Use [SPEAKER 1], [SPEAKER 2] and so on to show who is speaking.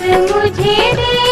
[SPEAKER 1] मुझे दे